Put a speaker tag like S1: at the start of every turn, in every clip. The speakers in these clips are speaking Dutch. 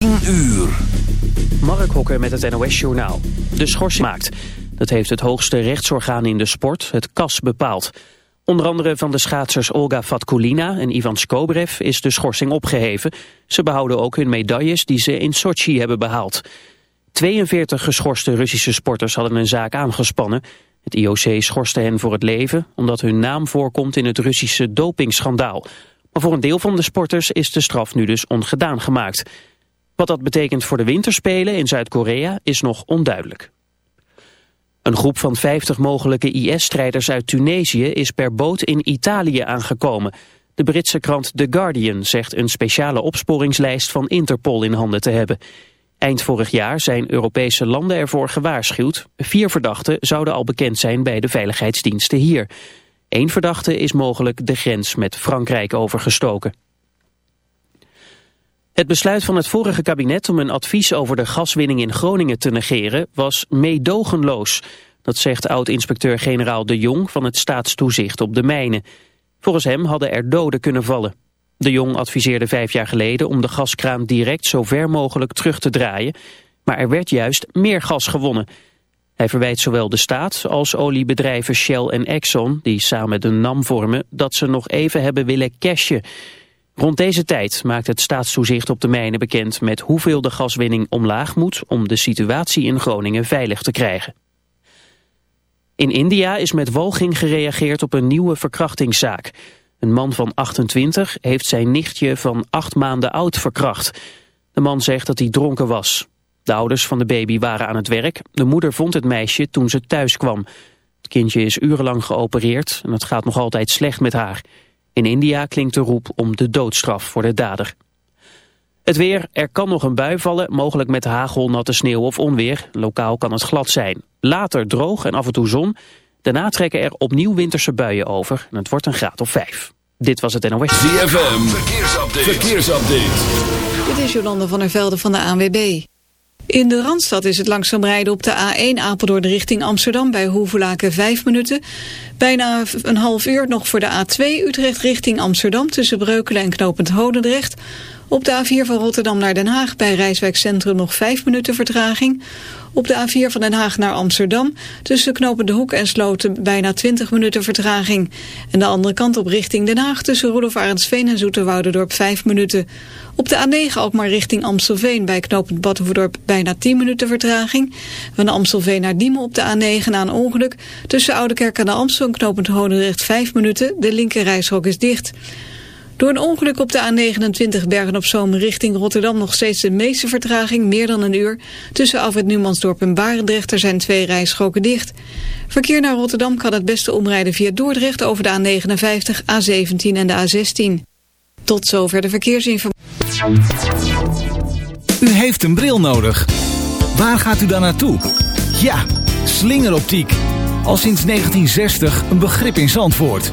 S1: 10 uur.
S2: Mark Hokker met het NOS Journaal. De schorsing maakt. Dat heeft het hoogste rechtsorgaan in de sport, het KAS, bepaald. Onder andere van de schaatsers Olga Vatkulina en Ivan Skobrev is de schorsing opgeheven. Ze behouden ook hun medailles die ze in Sochi hebben behaald. 42 geschorste Russische sporters hadden een zaak aangespannen. Het IOC schorste hen voor het leven omdat hun naam voorkomt in het Russische dopingschandaal. Maar voor een deel van de sporters is de straf nu dus ongedaan gemaakt. Wat dat betekent voor de winterspelen in Zuid-Korea is nog onduidelijk. Een groep van 50 mogelijke IS-strijders uit Tunesië is per boot in Italië aangekomen. De Britse krant The Guardian zegt een speciale opsporingslijst van Interpol in handen te hebben. Eind vorig jaar zijn Europese landen ervoor gewaarschuwd. Vier verdachten zouden al bekend zijn bij de veiligheidsdiensten hier. Eén verdachte is mogelijk de grens met Frankrijk overgestoken. Het besluit van het vorige kabinet om een advies over de gaswinning in Groningen te negeren was meedogenloos. Dat zegt oud-inspecteur-generaal De Jong van het staatstoezicht op de mijnen. Volgens hem hadden er doden kunnen vallen. De Jong adviseerde vijf jaar geleden om de gaskraan direct zo ver mogelijk terug te draaien. Maar er werd juist meer gas gewonnen. Hij verwijt zowel de staat als oliebedrijven Shell en Exxon, die samen de NAM vormen, dat ze nog even hebben willen cashen. Rond deze tijd maakt het staatstoezicht op de mijnen bekend met hoeveel de gaswinning omlaag moet om de situatie in Groningen veilig te krijgen. In India is met walging gereageerd op een nieuwe verkrachtingszaak. Een man van 28 heeft zijn nichtje van 8 maanden oud verkracht. De man zegt dat hij dronken was. De ouders van de baby waren aan het werk. De moeder vond het meisje toen ze thuis kwam. Het kindje is urenlang geopereerd en het gaat nog altijd slecht met haar. In India klinkt de roep om de doodstraf voor de dader. Het weer, er kan nog een bui vallen, mogelijk met hagel, natte sneeuw of onweer. Lokaal kan het glad zijn. Later droog en af en toe zon. Daarna trekken er opnieuw winterse buien over en het wordt een graad of vijf. Dit was het NOS.
S1: ZFM, verkeersupdate. verkeersupdate.
S3: Dit is Jolande van der Velde van de ANWB. In de Randstad is het langzaam rijden op de A1 Apeldoorn richting Amsterdam bij Hoevelaken 5 minuten. Bijna een half uur nog voor de A2 Utrecht richting Amsterdam tussen Breukelen en Knopend Hodendrecht. Op de A4 van Rotterdam naar Den Haag bij Rijswijk Centrum nog 5 minuten vertraging. Op de A4 van Den Haag naar Amsterdam tussen Knopen de Hoek en Sloten bijna 20 minuten vertraging. En de andere kant op richting Den Haag tussen Rudolf Arendsveen en Zoeterwoudendorp 5 minuten. Op de A9 ook maar richting Amstelveen bij knooppunt Battenverdorp bijna 10 minuten vertraging. Van Amstelveen naar Diemen op de A9 na een ongeluk. Tussen Oudekerk en de Amstel en knooppunt Hodendrecht 5 minuten. De linker is dicht. Door een ongeluk op de A29 Bergen op Zoom richting Rotterdam nog steeds de meeste vertraging, meer dan een uur. Tussen Alfred Numansdorp en Barendrecht er zijn twee rijstroken dicht. Verkeer naar Rotterdam kan het beste omrijden via Dordrecht over de A59, A17 en de A16. Tot zover de verkeersinformatie.
S4: U heeft een bril nodig. Waar gaat u dan naartoe? Ja, slingeroptiek. Al sinds 1960 een begrip in Zandvoort.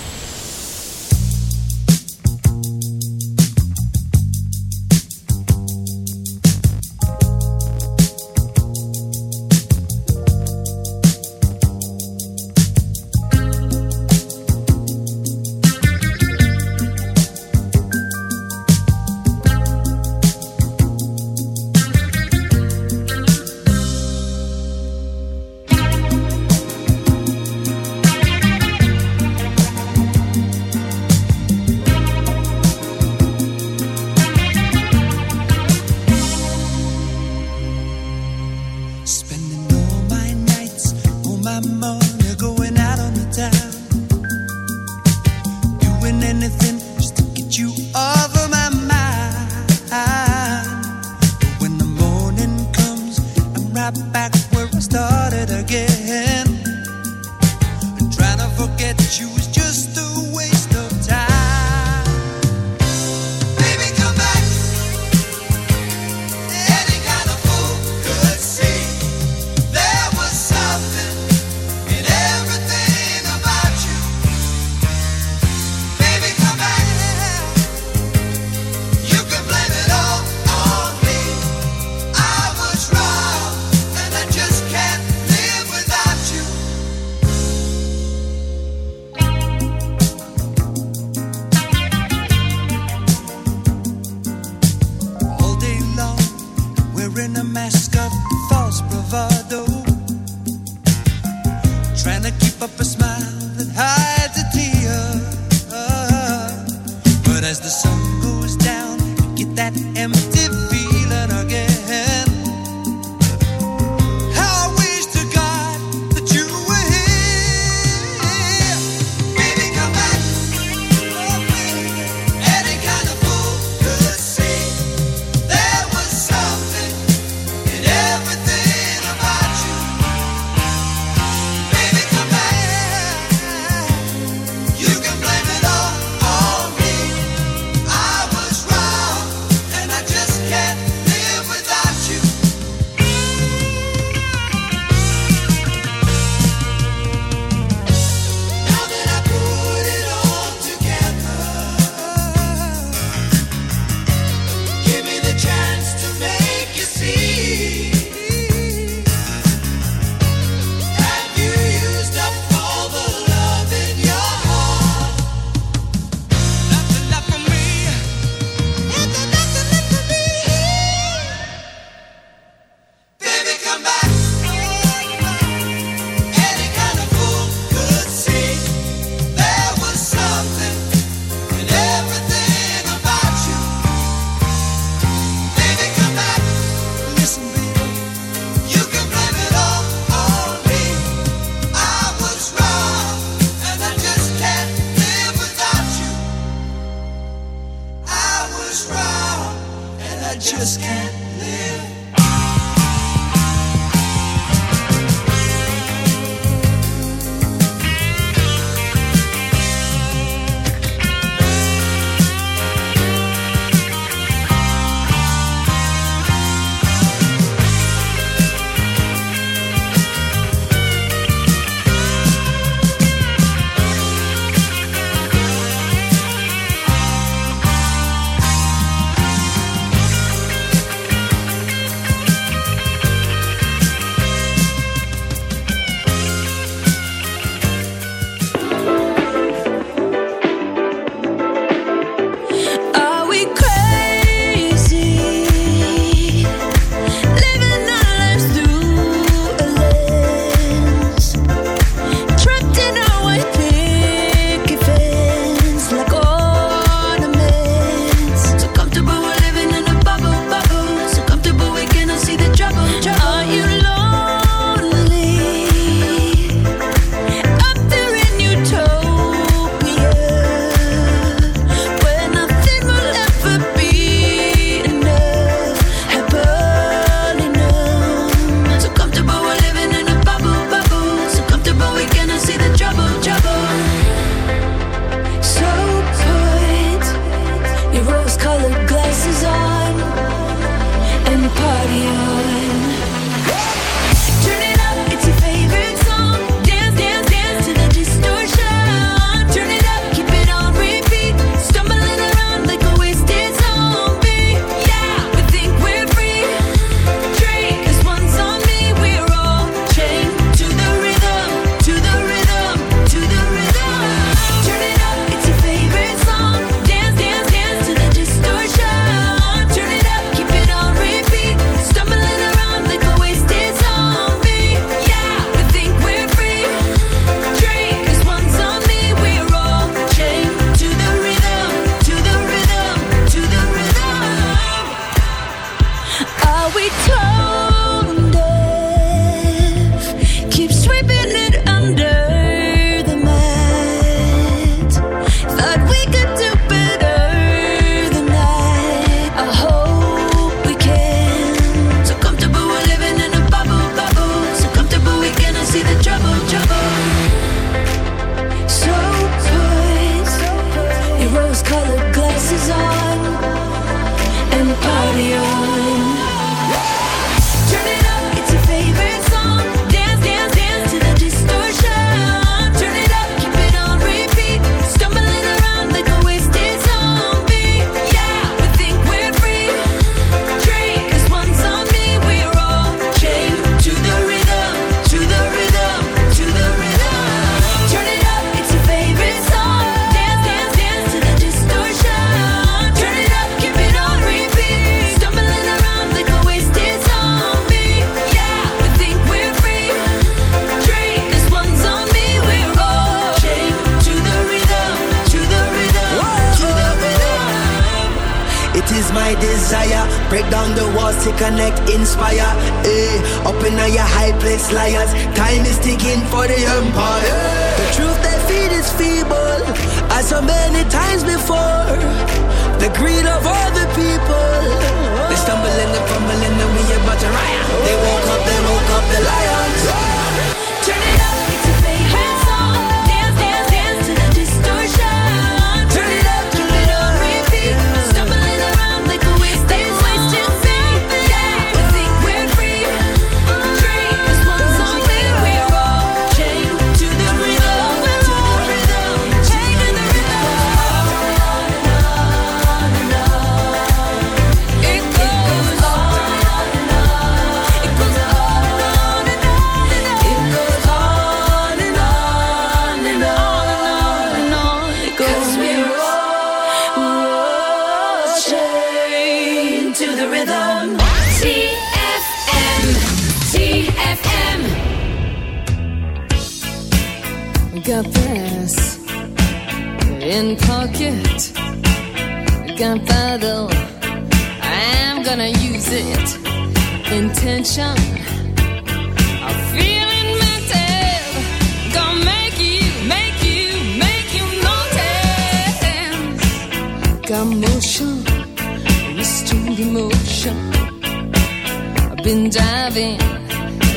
S5: Been diving,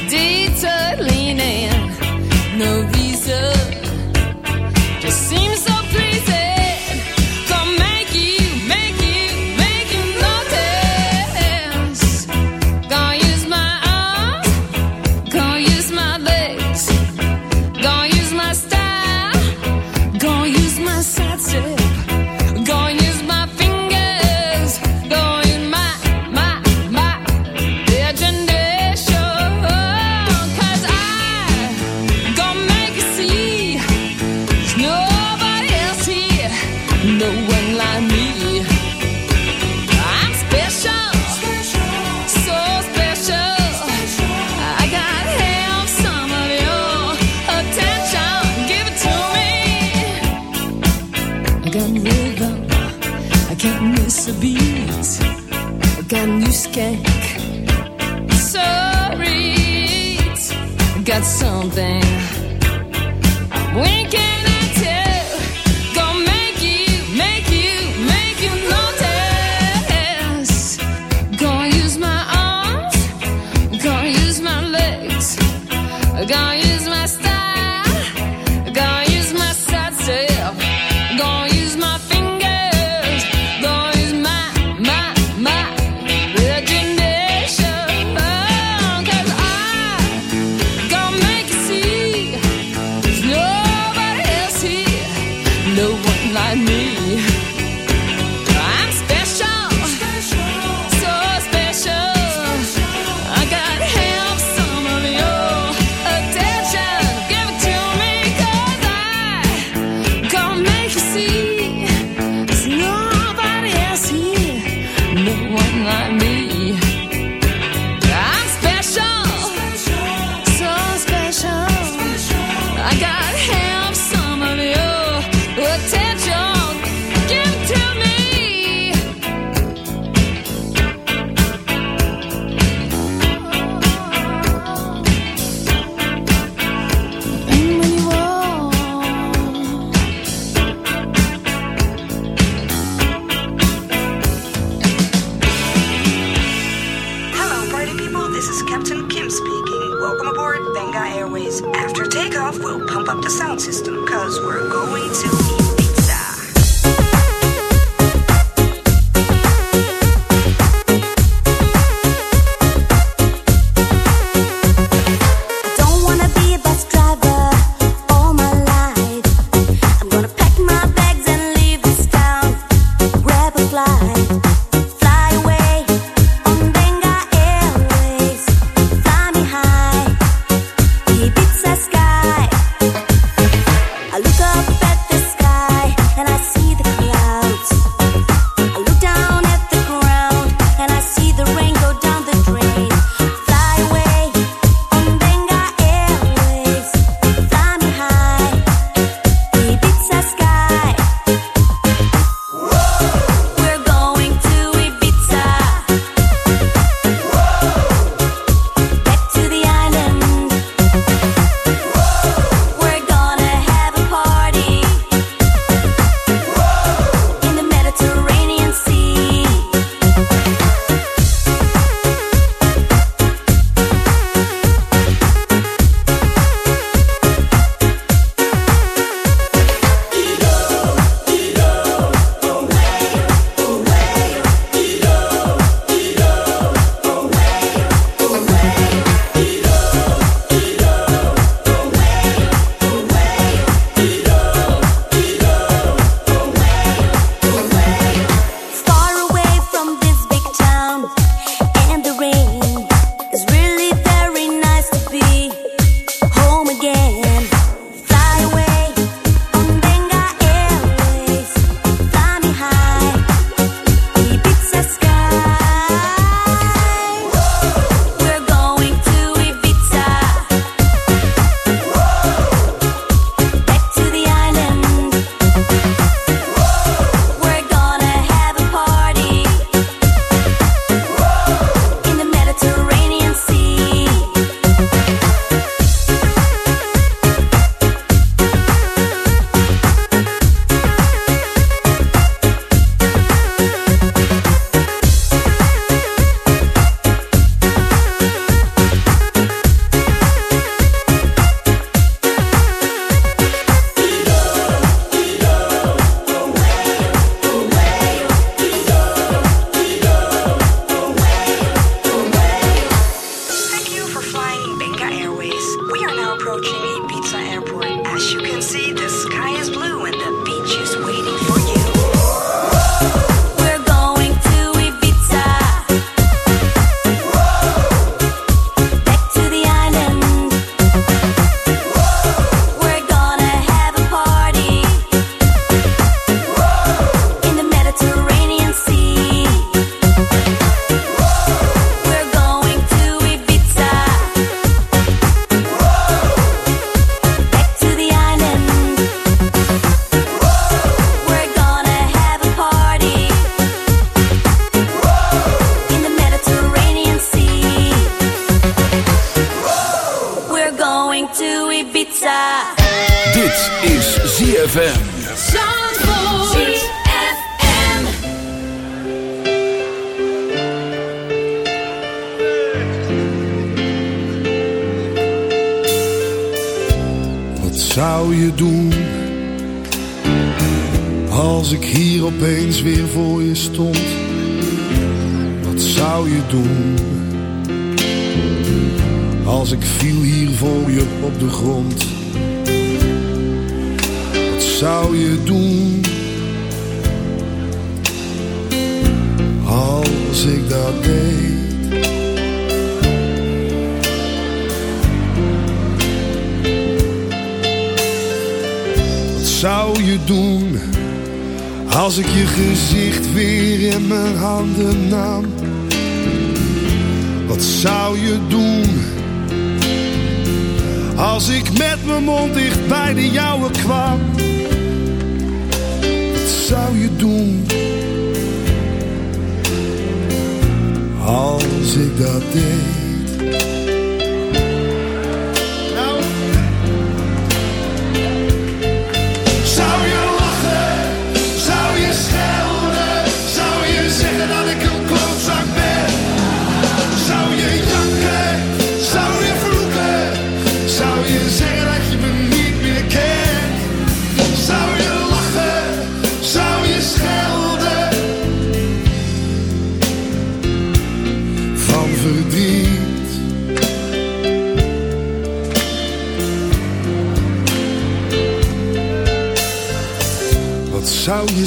S5: detour leaning, no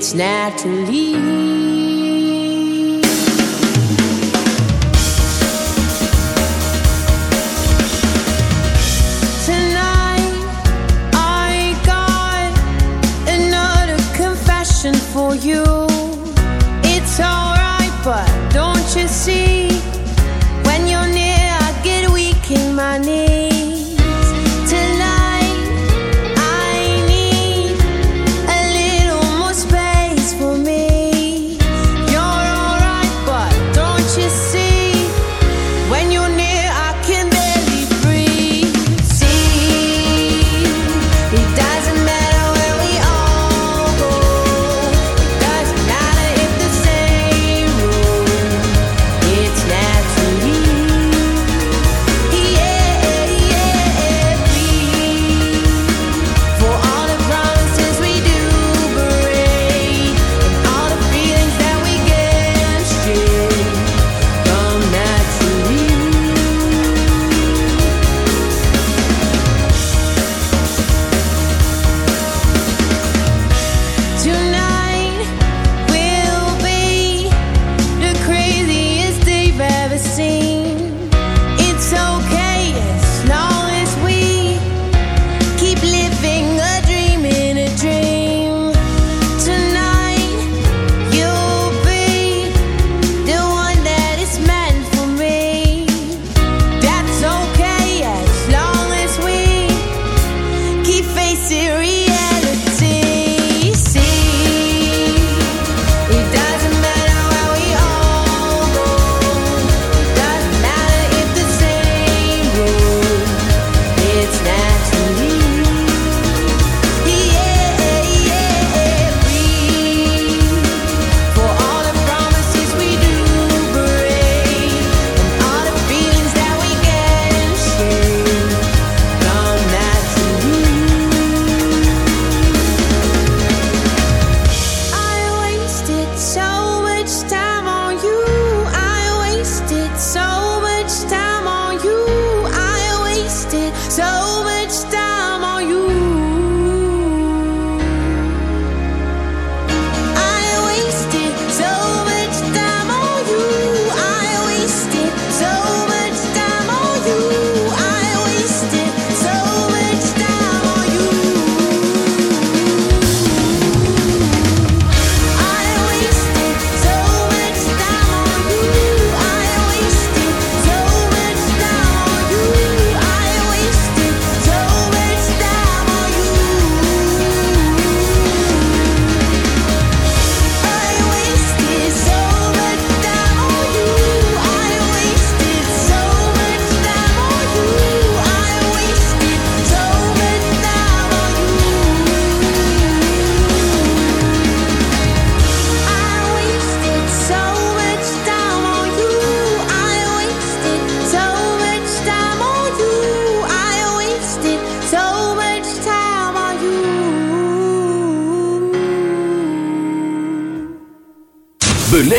S6: It's naturally.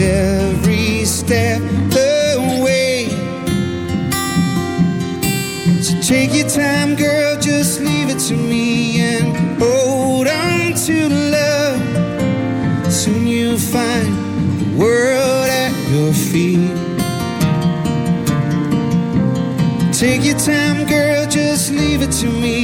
S7: every step the way. So take your time, girl, just leave it to me and hold on to love. Soon you'll find the world at your feet. Take your time, girl, just leave it to me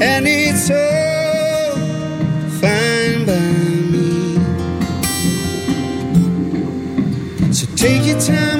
S7: and it's all fine by me. So take your time.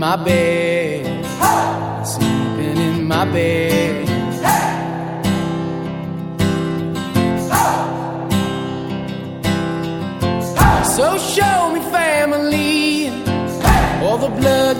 S8: my
S9: bed, hey! sleeping in my bed. Hey! Hey! So show me family, all the blood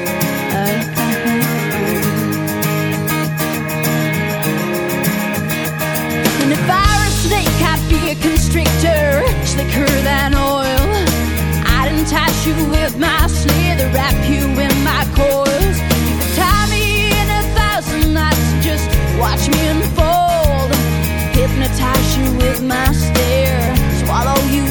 S5: constrictor, slicker than oil. I'd entice you with my slither, wrap you in my coils. You could tie me in a thousand knots, just watch me unfold. Hypnotize you with my stare, swallow you